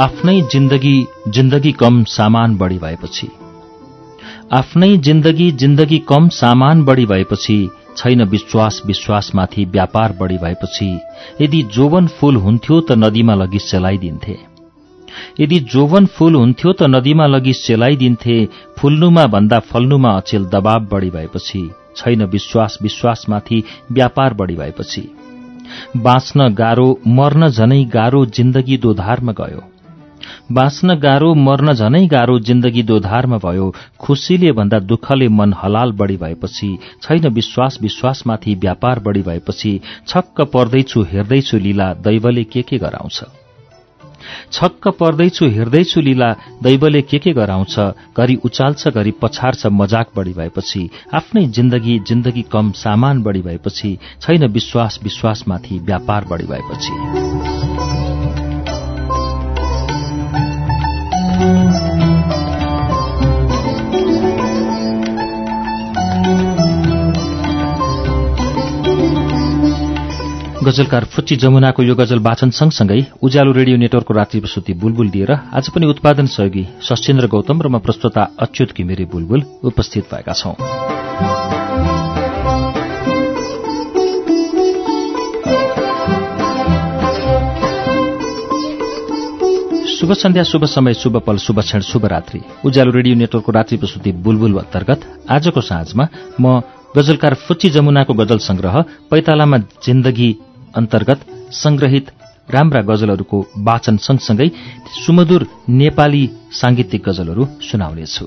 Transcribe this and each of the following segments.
आफ्नै जिन्दगी जिन्दगी कम सामान बढी भएपछि। आफ्नै जिन्दगी जिन्दगी कम सामान बढी भएपछि छैन विश्वास विश्वासमाथि व्यापार बढी भएपछि यदि जोवन फूल हुन्थ्यो त नदीमा लगी सेलाइदिन्थे। यदि जोवन फूल हुन्थ्यो त नदीमा लगी सेलाइदिन्थे फुल्नुमा भन्दा फल्नुमा अचेल दबाव बढी भएपछि छैन विश्वास विश्वासमाथि व्यापार बढी भएपछि। बाँच्न गाह्रो मर्न झनै गाह्रो जिन्दगी दोधारमा गयो। बाँच्न गाह्रो मर्न झनै गाह्रो जिन्दगी दोधारमा भयो। खुशीले भन्दा दुःखले मन हलाल बढ़ी भएपछि छैन विश्वास विश्वासमाथि व्यापार बढ़ी भएपछि छक्क पर्दैछु हेर्दैछु लीला दैवले के के गराउँछ? छक्क पर्दैछु हेर्दैछु लीला दैवले के के गराउँछ? घरि उचाल्छ घरि पछार्छ मजाक बढ़ी भएपछि आफ्नै जिन्दगी जिन्दगी कम सामान बढ़ी भएपछि छैन विश्वास विश्वासमाथि व्यापार बढ़ी भएपछि। गजलकार फुच्ची जमुनाको यो गजल वाचन सँगसँगै उज्यालो रेडियो नेटवर्कको रात्रि प्रस्तुति बुलबुल लिएर आज पनि उत्पादन सहयोगी सश्चेन्द्र गौतम र म प्रस्तुता अच्युत घिमिरे बुलबुल उपस्थित भएका छौं। शुभ सन्ध्या शुभ समय शुभ पल शुभ क्षण शुभ रात्रि। उज्यालो रेडियो नेटवर्कको रात्रि प्रस्तुति बुलबुल अन्तर्गत आजको साँझमा म गजलकार फुच्ची जमुनाको गजल संग्रह पैतालामा जिन्दगी अन्तर्गत संग्रहित राम्रा गजलहरूको वाचन सँगसँगै सुमधुर नेपाली सांगीतिक गजलहरू सुनाउनेछु।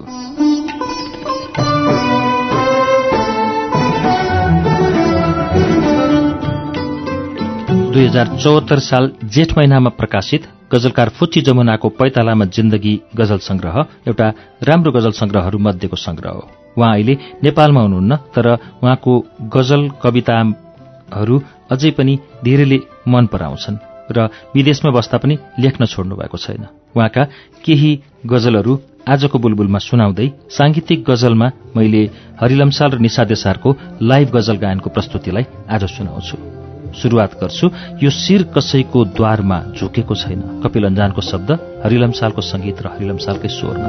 दुई हजार चौहत्तर साल जेठ महिनामा प्रकाशित गजलकार फुच्ची जमुनाको पैतालामा जिन्दगी गजल संग्रह एउटा राम्रो गजल संग्रहहरू मध्येको संग्रह हो। उहाँ अहिले नेपालमा हुनुहुन्न तर उहाँको गजल कविताहरू अझै पनि धेरैले मन पराउँछन् र विदेशमा बस्दा पनि लेख्न छोड्नु भएको छैन। उहाँका केही गजलहरू आजको बुलबुलमा सुनाउँदै सांगीतिक गजलमा मैले हरिलमसाल र निशा देसारको लाइभ गजल गायनको प्रस्तुतिलाई आज सुनाउँछु। शुरूआत गर्छु। यो शिर कसैको द्वारमा झुकेको छैन। कपिल अन्जानको शब्द हरिलमसालको संगीत र हरिलमसालकै स्वरमा।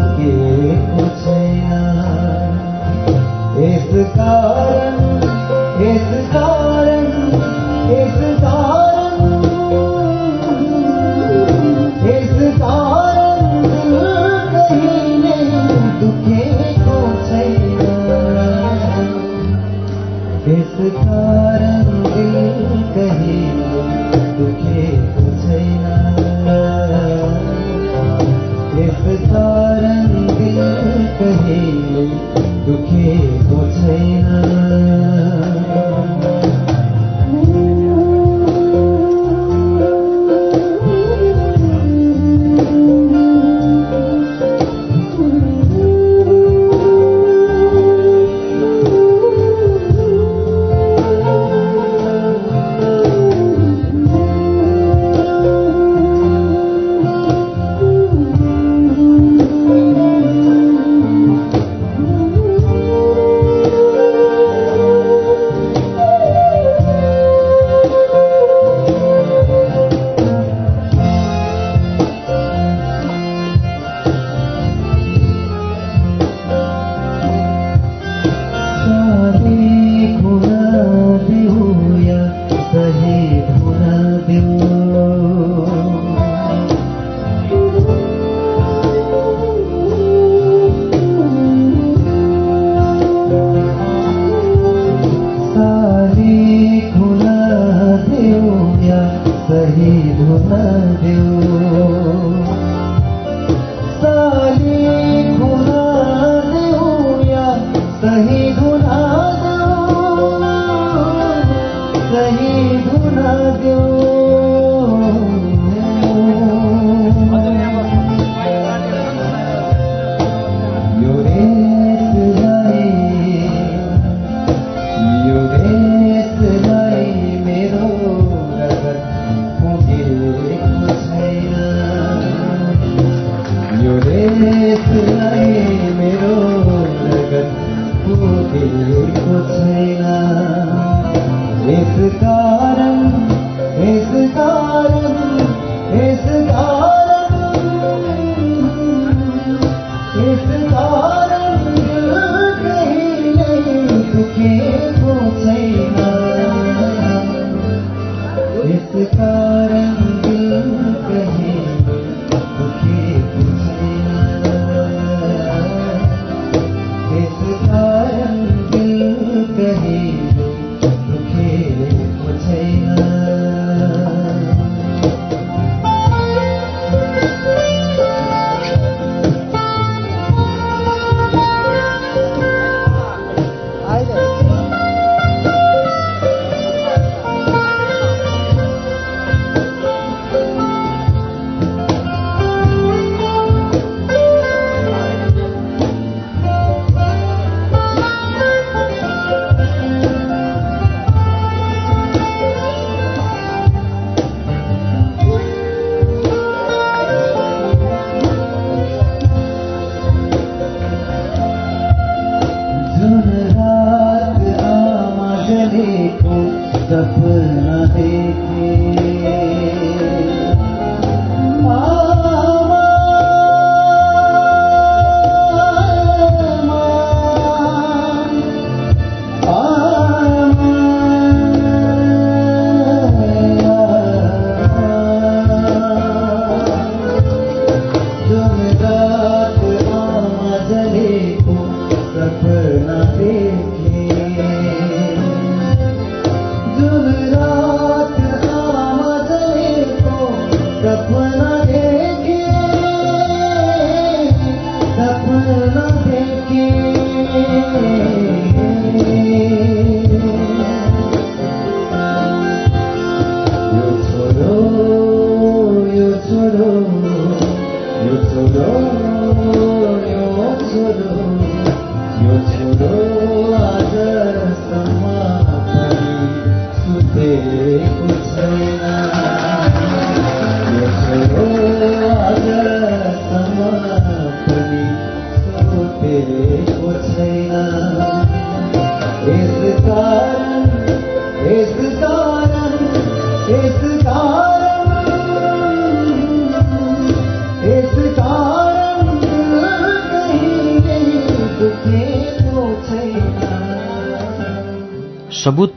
दुखेको छैन।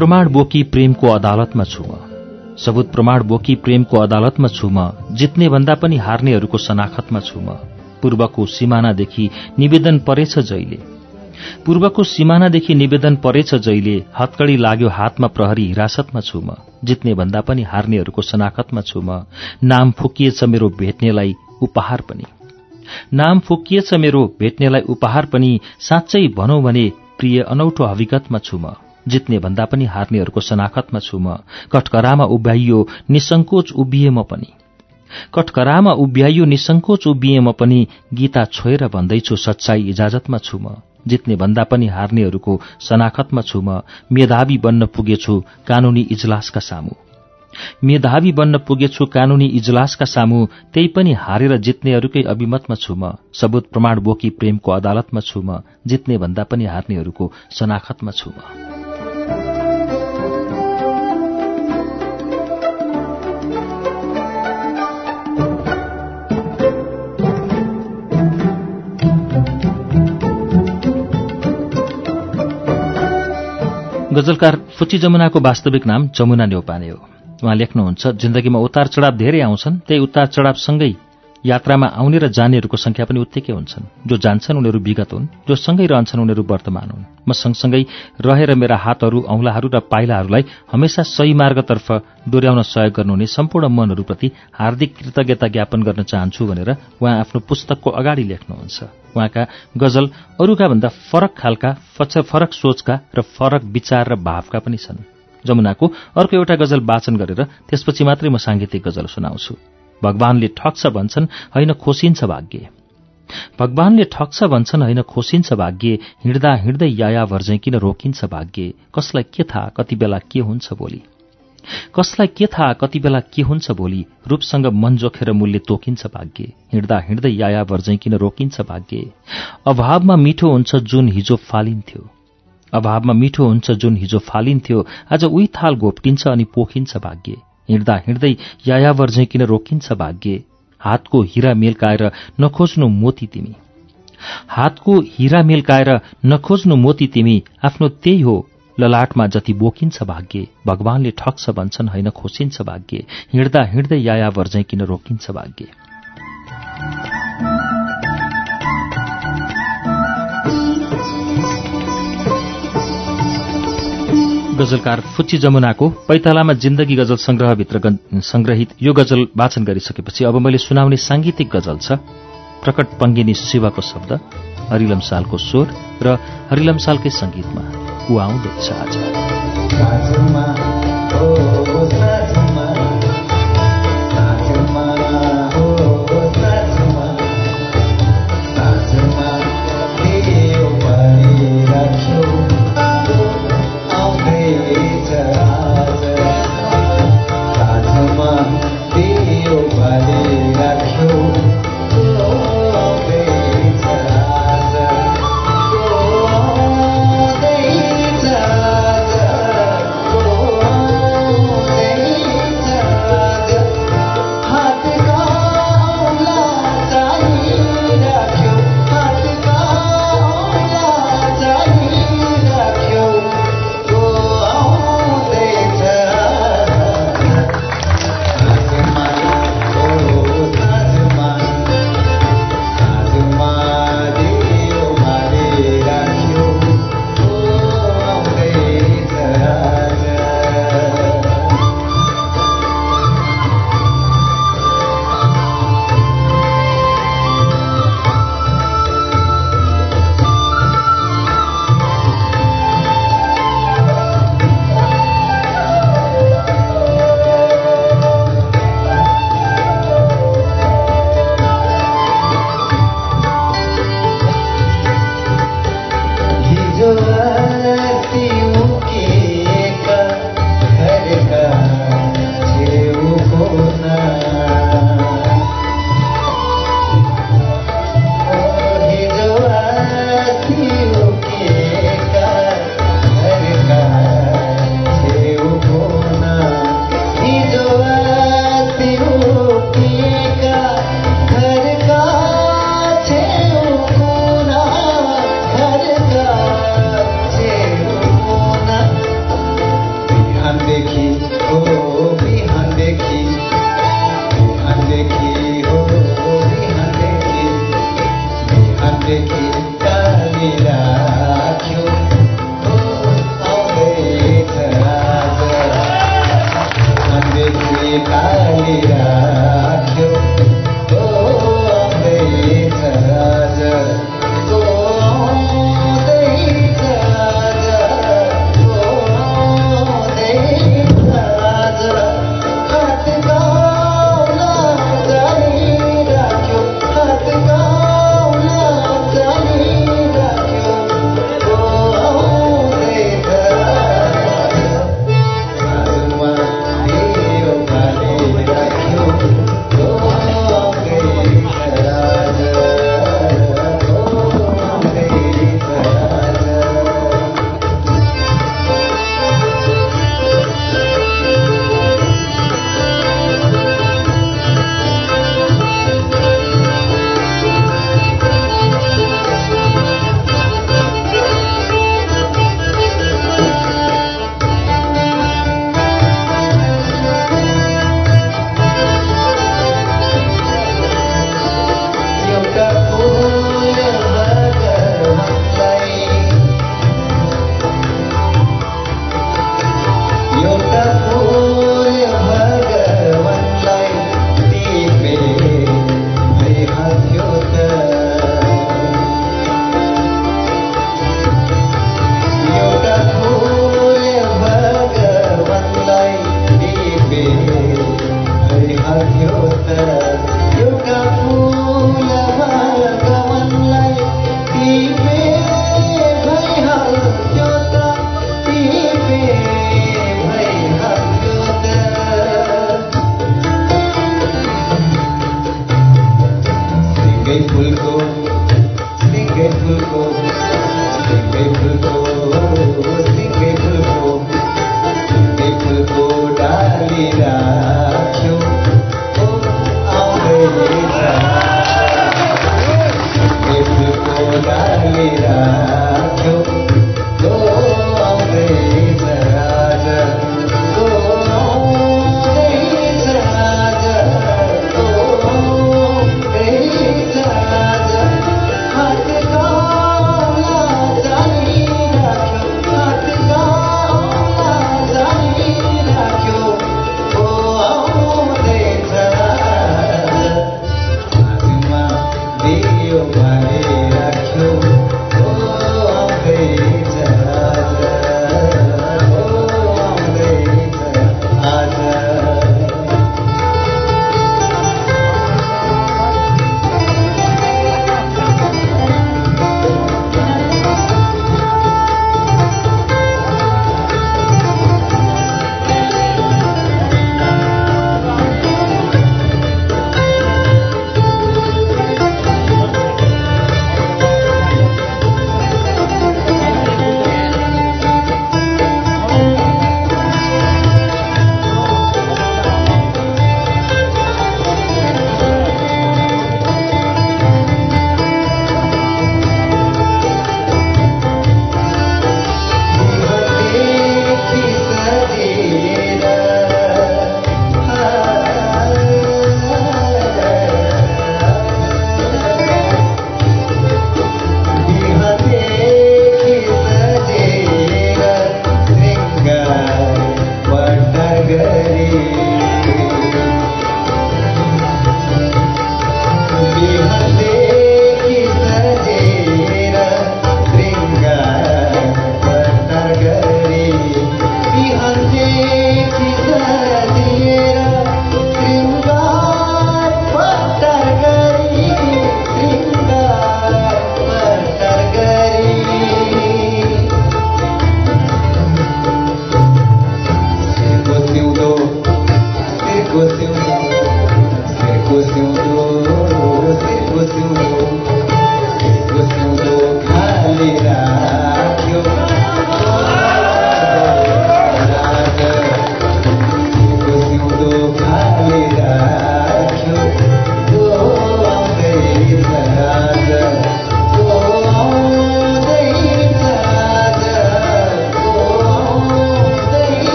प्रमाण बोकी प्रेमको अदालतमा छु म। सबुत प्रमाण बोकी प्रेमको अदालतमा छु म जित्ने भन्दा पनि हार्नेहरूको सनाखतमा छु म। पूर्वको सिमानादेखि निवेदन परेछ जहिले। पूर्वको सिमानादेखि निवेदन परेछ जहिले हत्कडी लाग्यो हातमा प्रहरी हिरासतमा छु म जित्ने भन्दा पनि हार्नेहरूको सनाखतमा छु म। नाम फुकिएछ मेरो भेट्नेलाई उपहार पनि। नाम फुकिएछ मेरो भेट्नेलाई उपहार पनि साँच्चै भनौं भने प्रिय अनौठो हविगतमा छु म। जित्ने भन्दा पनि हार्नेहरूको सनाखतमा छु म। कटकरामा उभ्याइयो निसंकोच उभिए म पनि। कटकरामा उभ्याइयो निसंकोच उभिए म पनि। गीता छोएर भन्दैछु सच्चाई इजाजतमा छु म। जित्ने भन्दा पनि हार्नेहरूको सनाखतमा छु म। मेधावी बन्न पुगेछु कानूनी इजलासका सामु। मेधावी बन्न पुगेछु कानूनी इजलासका सामु। त्यही पनि हारेर जित्नेहरूकै अभिमतमा छु म। सबुत प्रमाण बोकी प्रेमको अदालतमा छु म। जित्ने भन्दा पनि हार्नेहरूको सनाखतमा छु म। गजलकार फुची जमुनाको वास्तविक नाम जमुना नेौपाने हो। उहाँ लेख्नुहुन्छ जिन्दगीमा उतार चढाव धेरै आउँछन् त्यही उतार चढावसँगै यात्रामा आउने र जानेहरूको संख्या पनि उत्तिकै हुन्छन्। जो जान्छन् उनीहरू विगत हुन्। जो सँगै रहन्छन् उनीहरू वर्तमान हुन्। म सँगसँगै रहेर मेरा हातहरू औंलाहरू र पाइलाहरूलाई हमेसा सही मार्गतर्फ डोर्याउन सहयोग गर्नुहुने सम्पूर्ण मनहरूप्रति हार्दिक कृतज्ञता ज्ञापन गर्न चाहन्छु भनेर उहाँ आफ्नो पुस्तकको अगाडि लेख्नुहुन्छ। उहाँका गजल अरूका भन्दा फरक खालका फरक सोचका र फरक विचार र भावका पनि छन्। जमुनाको अर्को एउटा गजल वाचन गरेर त्यसपछि मात्रै म सांगीतिक गजल सुनाउँछु। भगवानले ठग्छ भन्छन् होइन खोसिन्छ भाग्य। भगवानले ठग्छ भन्छन् होइन खोसिन्छ भाग्य हिँड्दा हिँड्दै याया भर्झै किन रोकिन्छ भाग्य? कसलाई के थाहा कति बेला के हुन्छ भोलि? कसलाई के थाहा कति बेला के हुन्छ भोलि? रूपसँग मन जोखेर मूल्य तोकिन्छ भाग्य। हिँड्दा हिँड्दै याया भर्झै किन रोकिन्छ भाग्य? अभावमा मिठो हुन्छ जुन हिजो फालिन्थ्यो। अभावमा मिठो हुन्छ जुन हिजो फालिन्थ्यो। आज उही थाल घोप्टिन्छ अनि पोखिन्छ भाग्य। हिँड्दा हिँड्दै यायावर झैँ किन रोकिन्छ भाग्य। हातको हिरा मेलकाएर नखोज्नु मोती तिमी। हातको हिरा मेलकाएर नखोज्नु मोती तिमी आफ्नो त्यही हो ललाटमा जति बोकिन्छ भाग्य। भगवानले ठग्छ भन्छन् होइन खोसिन्छ भाग्य। हिँड्दा हिँड्दै यायावर झैँ किन रोकिन्छ भाग्य। गजलकार फुच्ची जमुनाको पैतालामा जिन्दगी गजल संग्रहभित्र संग्रहित यो गजल वाचन गरिसकेपछि अब मैले सुनाउने सांगीतिक गजल छ प्रकट पङ्गिनी शिवको शब्द हरिलम सालको स्वर र हरिलम सालकै संगीतमा कुआउँदैछ आज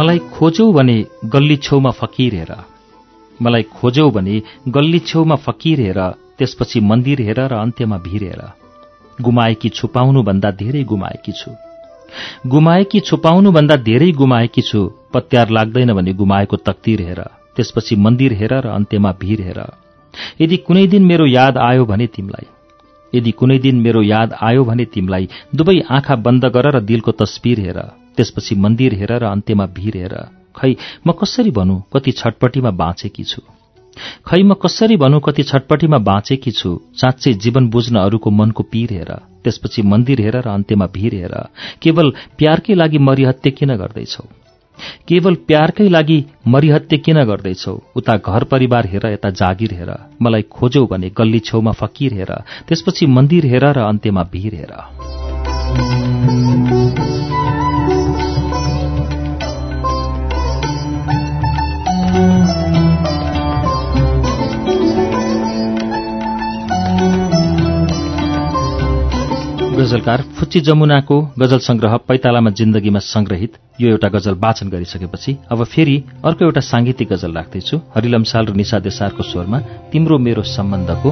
मलाई खोज्यौ भने गल्ली छेउमा फकीर हेर। मलाई खोज्यौ भने गल्ली छेउमा फकीर हेर त्यसपछि मन्दिर हेर र अन्त्यमा भिर हेर। गुमाएकी छुपाउनुभन्दा धेरै गुमाएकी छु। गुमाएकी छुपाउनुभन्दा धेरै गुमाएकी छु पत्यार लाग्दैन भने गुमाएको तकदिर हेर त्यसपछि मन्दिर हेर र अन्त्यमा भिर हेर। यदि कुनै दिन मेरो याद आयो भने तिमीलाई। यदि कुनै दिन मेरो याद आयो भने तिमीलाई दुवै आँखा बन्द गर र दिलको तस्बिर हेर। त्यसपछि मन्दिर हेर र अन्त्यमा भिर हेर। खै म कसरी भनौँ? कति छटपटीमा बाँचेकी छु। खै म कसरी भनौँ? कति छटपटीमा बाँचेकी छु। साँच्चै जीवन बुझ्न अरूको मनको पीर हेर। त्यसपछि मन्दिर हेर र अन्त्यमा भिर हेर। केवल प्यारकै लागि मरिहत्ते किन गर्दैछौ? केवल प्यारकै लागि मरिहत्ते किन गर्दैछौ? उता घर परिवार हेर यता जागिर हेर। मलाई खोजौ भने गल्ली छेउमा फकीर हेर। त्यसपछि मन्दिर हेर र अन्त्यमा भिर हेर। गजलकार फुच्ची जमुनाको गजल संग्रह पैतालामा जिन्दगीमा संग्रहित यो एउटा गजल वाचन गरिसकेपछि अब फेरि अर्को एउटा सांगीतिक गजल राख्दैछु। हरिलमसाल र निशा देसारको स्वरमा तिम्रो मेरो सम्बन्धको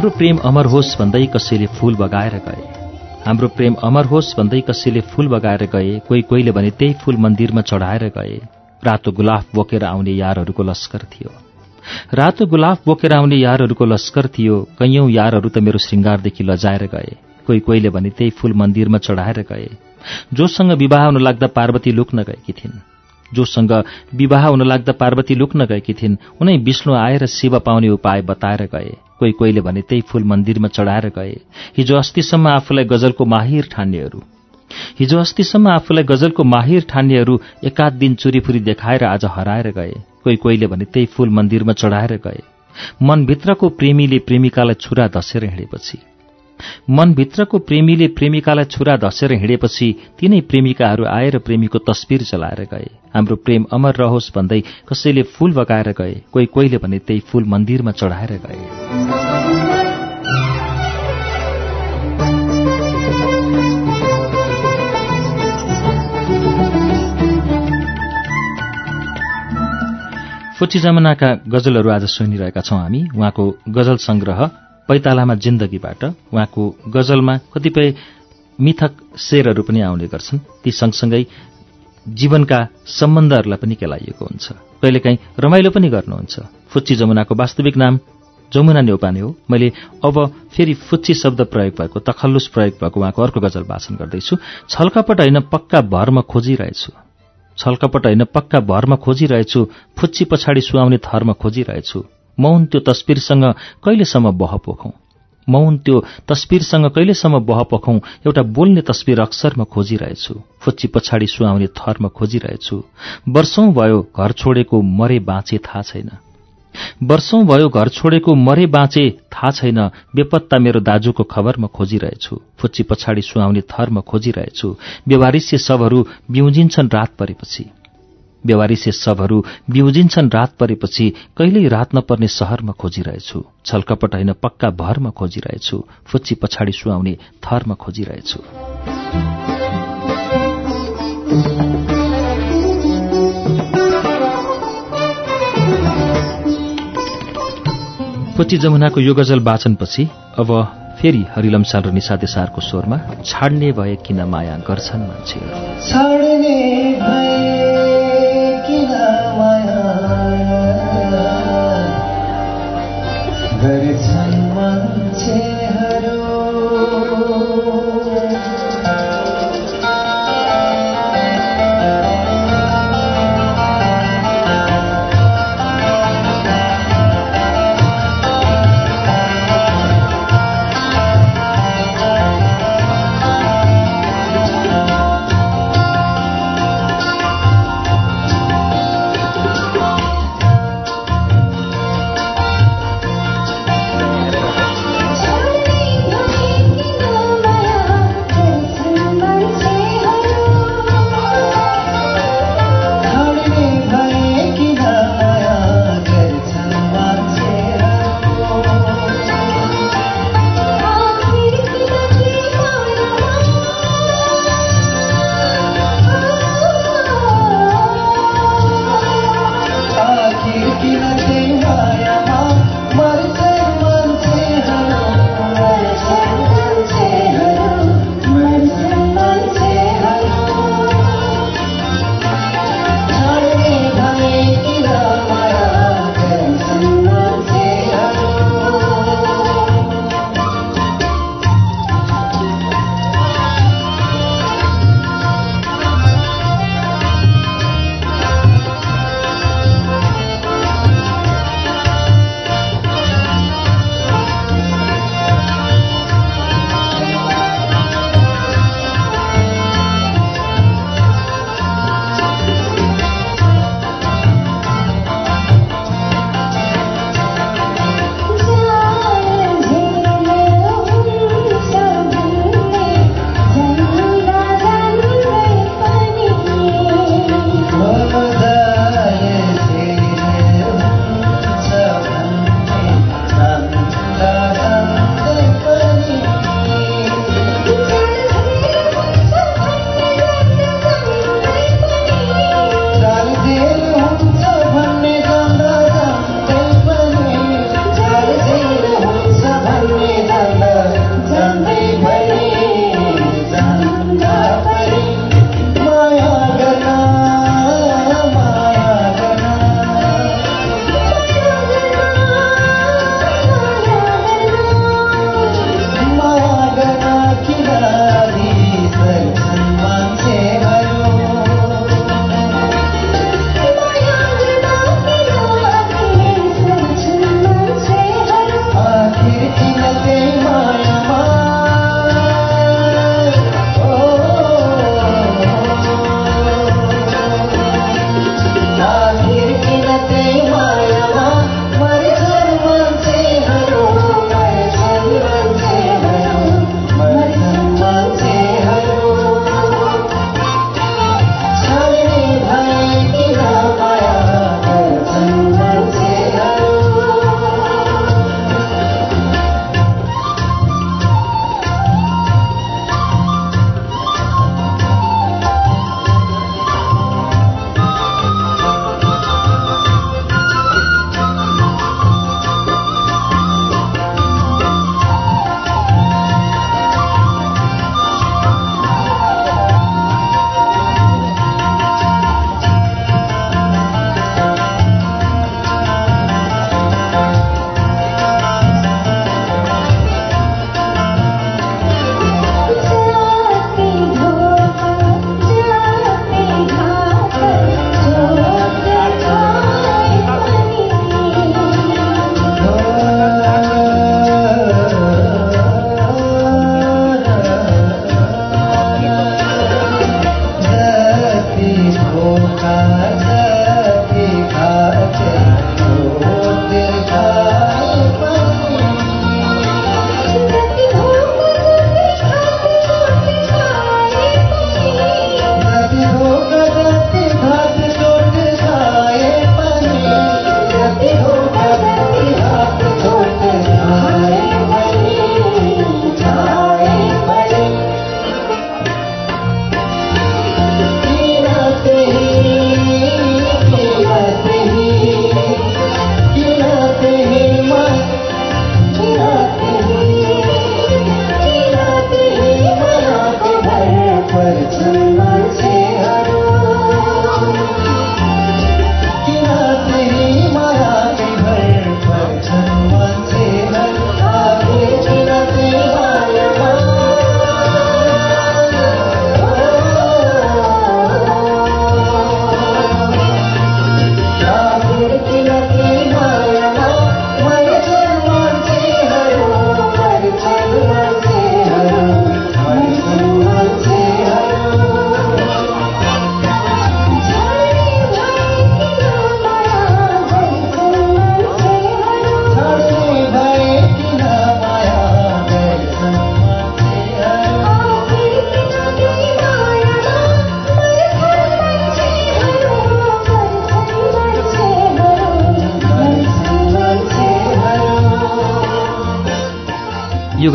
हाम्रो प्रेम अमर होस् भन्दै कसैले फूल बगाएर गए। हाम्रो प्रेम अमर होस् भन्दै कसैले फूल बगाएर गए कोही कोहीले भने त्यही फूल मन्दिरमा चढाएर गए। रातो गुलाफ बोकेर आउने यारहरूको लस्कर थियो। रातो गुलाफ बोकेर आउने यारहरूको लस्कर थियो कैयौं यारहरू त मेरो श्रृङ्गारदेखि लजाएर गए। कोही कोहीले भने त्यही फूल मन्दिरमा चढाएर गए। जोसँग विवाह हुन लाग्दा पार्वती लुक्न गएकी थिइन्। जोसँग विवाह हुन लाग्दा पार्वती लुक्न गएकी थिइन्। उनै विष्णु आएर शिव पाउने उपाय बताएर गए। कोही कोहीले भने त्यही फूल मन्दिरमा चढाएर गए। हिजो अस्तिसम्म आफूलाई गजलको माहिर ठान्नेहरू। हिजो अस्तिसम्म आफूलाई गजलको माहिर ठान्नेहरू एकाध दिन चुरीफुरी देखाएर आज हराएर गए। कोही कोहीले भने त्यही फूल मन्दिरमा चढाएर गए। मनभित्रको प्रेमीले प्रेमिकालाई छुरा धसेर हिँडेपछि। मनभित्रको प्रेमीले प्रेमिकालाई छुरा धसेर हिँडेपछि तिनै प्रेमिकाहरू आएर प्रेमीको तस्विर चलाएर गए। हाम्रो प्रेम अमर रहोस् भन्दै कसैले फूल बगाएर गए। कोही कोहीले भने त्यही फूल मन्दिरमा चढाएर गए। फुच्ची जमनाका गजलहरू आज सुनिरहेका छौं हामी। उहाँको गजल संग्रह पैतालामा जिन्दगीबाट उहाँको गजलमा कतिपय मिथक शेरहरू पनि आउने गर्छन्। ती सँगसँगै जीवनका सम्बन्धहरूलाई पनि केलाइएको हुन्छ। कहिलेकाहीँ रमाइलो पनि गर्नुहुन्छ। फुच्ची जमुनाको वास्तविक नाम जमुना नेौपाने हो। मैले अब फेरि फुच्ची शब्द प्रयोग भएको तखल्लुस प्रयोग भएको उहाँको अर्को गजल वाचन गर्दैछु। छलकपट होइन पक्का भरमा खोजिरहेछु। छलकपट होइन पक्का भरमा खोजिरहेछु। फुच्ची पछाडि सुहाउने थरमा खोजिरहेछु। मौन त्यो तस्विरसँग कहिलेसम्म बह पोखौं मौन त्यो तस्विरसँग कहिलेसम्म बह पोखौं एउटा बोल्ने तस्विर अक्सरमा खोजिरहेछु। फुच्ची पछाडि सुहाउने थरमा खोजिरहेछु। वर्षौं भयो घर छोडेको मरे बाँचे थाहा छैन। वर्षौं भयो घर छोडेको मरे बाँचे थाहा छैन। बेपत्ता मेरो दाजुको खबरमा खोजिरहेछु। फुच्ची पछाडि सुहाउने थरमा खोजिरहेछु। व्यवहारिस्य शवहरू बिउजिन्छन् रात परेपछि। व्यवहारिसे शवहरू बिउजिन्छन् रात परेपछि कहिल्यै रात नपर्ने शहरमा खोजिरहेछु। छलकपट होइन पक्का भरमा खोजिरहेछु। फुच्ची पछाडि सुहाउने थरमा खोजिरहेछु। फुच्ची जमुनाको यो गजल वाचनपछि अब फेरि हरिलमसाल र निषा देसारको स्वरमा छाड्ने भए किन माया गर्छन् मान्छेहरू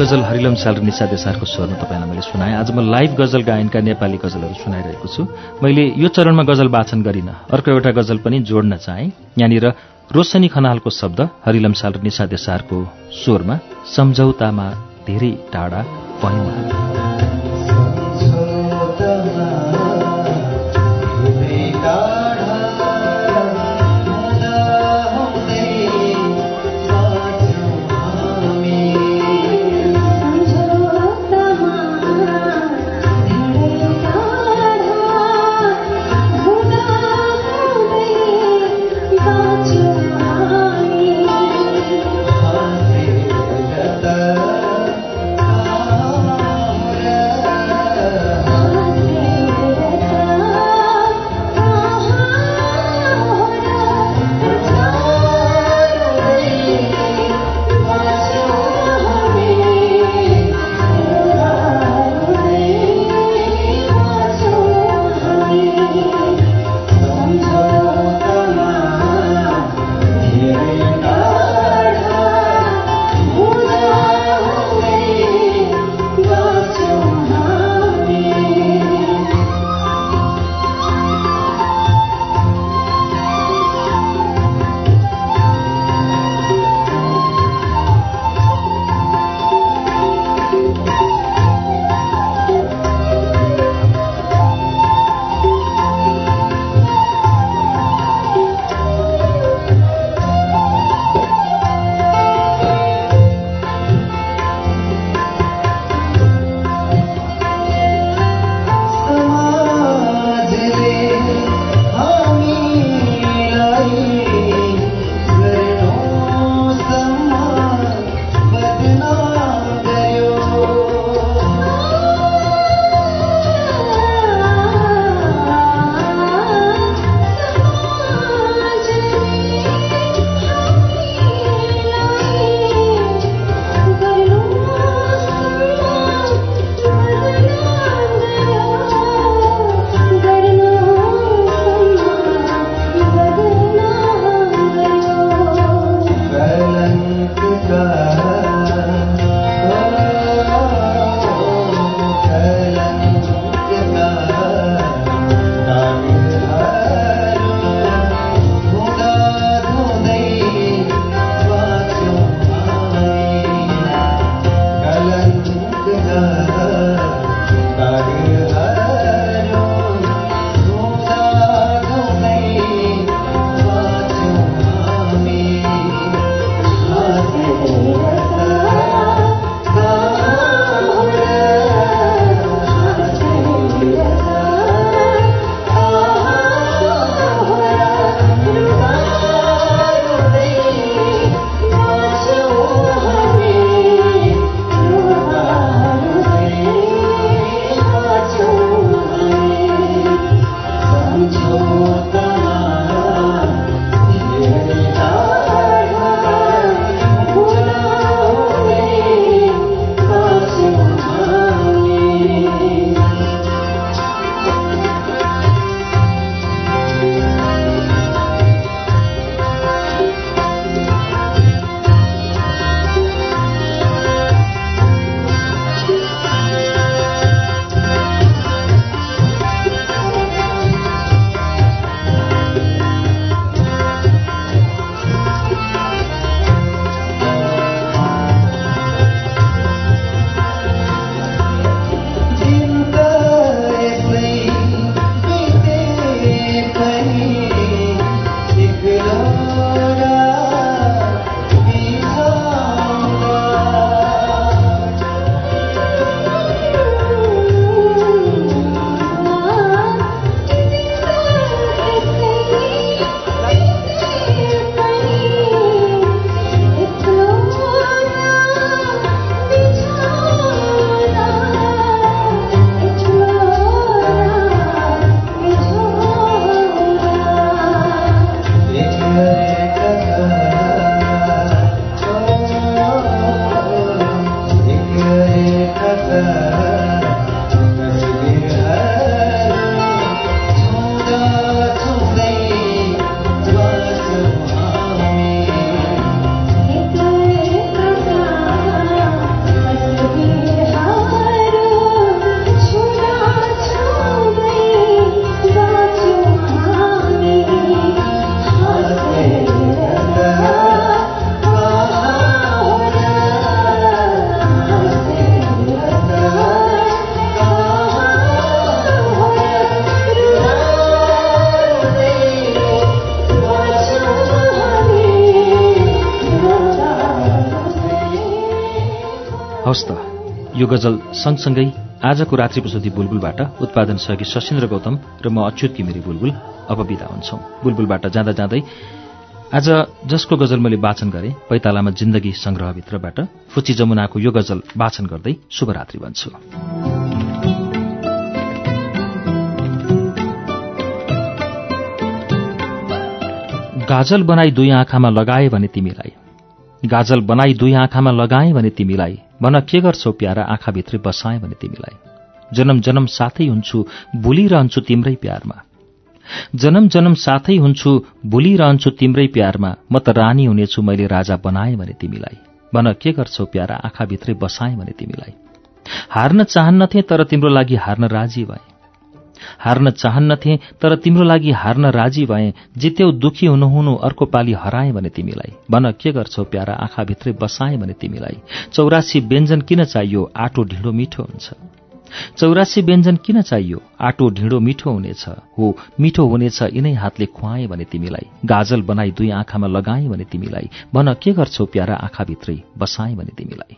गजल हरिलम साल निशा देसारको स्वरमा तपाईँलाई मैले सुनाएँ। आज म लाइभ गजल गायनका नेपाली गजलहरू सुनाइरहेको छु। मैले यो चरणमा गजल वाचन गरिनँ। अर्को एउटा गजल पनि जोड्न चाहेँ। यहाँनिर रोशनी खनालको शब्द हरिलम साल निशा देसारको स्वरमा सम्झौतामा धेरै टाढा भयौँ सँगसँगै आजको रात्रि बुलबुलबाट उत्पादन सहयोगी सशिन्द्र गौतम र म अच्युत किमिरी बुलबुल अब हुन्छौं। बुलबुलबाट जाँदा जाँदै आज जसको गजल मैले वाचन गरेँ पैतालामा जिन्दगी संग्रहभित्रबाट फुची जमुनाको यो गजल वाचन गर्दै शुभरात्रि भन्छु। गाजल बनाई दुई आँखामा लगाए भने तिमीलाई गाजल बनाई दुई आँखामा लगाए भने तिमीलाई। भन के गर्छौ प्यारा आँखाभित्रै बसाए भने तिमीलाई। जन्म जन्म साथै हुन्छु भुलिरहन्छु तिम्रै प्यारमा। जन्म जन्म साथै हुन्छु भुलिरहन्छु तिम्रै प्यारमा। म त रानी हुनेछु मैले राजा बनाए भने तिमीलाई। भन के गर्छौ प्यारा आँखाभित्रै बसाए भने तिमीलाई। हार्न चाहन्नथे तर तिम्रो लागि हार्न राजी भए। हार्न चाहन्नथे तर तिम्रो लागि हार्न राजी भए। जित्यौ दुखी हुनु हुनु अर्को पाली हराए भने तिमीलाई। भन के गर्छौ प्यारा आँखाभित्रै बसाए भने तिमीलाई? चौरासी व्यञ्जन किन चाहियो? आटो ढिँडो मिठो हुन्छ। चौरासी व्यञ्जन किन चाहियो? आटो ढिँडो मिठो हुनेछ। हो मिठो हुनेछ यिनै हातले खुवाए भने तिमीलाई। गाजल बनाई दुई आँखामा लगाए भने तिमीलाई। भन के गर्छौ प्यारा आँखाभित्रै बसाए भने तिमीलाई?